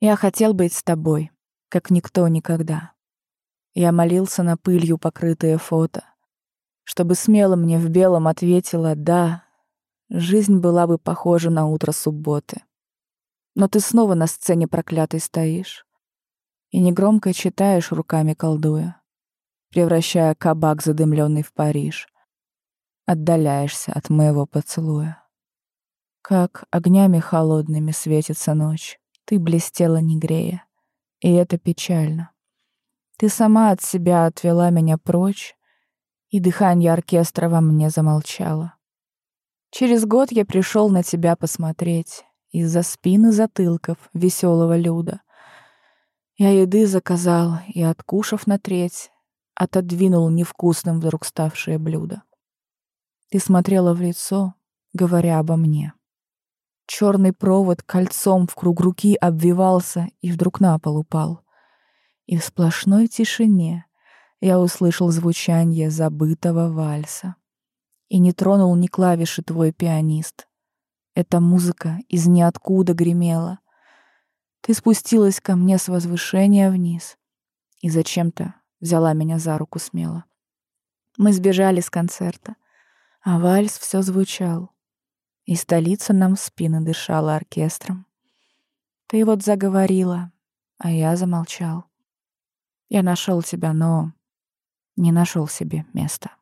Я хотел быть с тобой, как никто никогда. Я молился на пылью покрытые фото, чтобы смело мне в белом ответила «да», жизнь была бы похожа на утро субботы. Но ты снова на сцене проклятой стоишь и негромко читаешь, руками колдуя, превращая кабак задымленный в Париж. Отдаляешься от моего поцелуя. Как огнями холодными светится ночь, ты блестела не грея, и это печально. Ты сама от себя отвела меня прочь, и дыхание оркестра во мне замолчало. Через год я пришел на тебя посмотреть из-за спины затылков веселого люда. Я еды заказал и, откушав на треть, отодвинул невкусным вдруг ставшее блюдо. Ты смотрела в лицо, говоря обо мне. Черный провод кольцом в круг руки обвивался и вдруг на пол упал. И в сплошной тишине я услышал звучание забытого вальса. И не тронул ни клавиши твой пианист. Эта музыка из ниоткуда гремела. Ты спустилась ко мне с возвышения вниз и зачем-то взяла меня за руку смело. Мы сбежали с концерта, а вальс все звучал и столица нам в спины дышала оркестром. Ты вот заговорила, а я замолчал. Я нашел тебя, но не нашел себе места.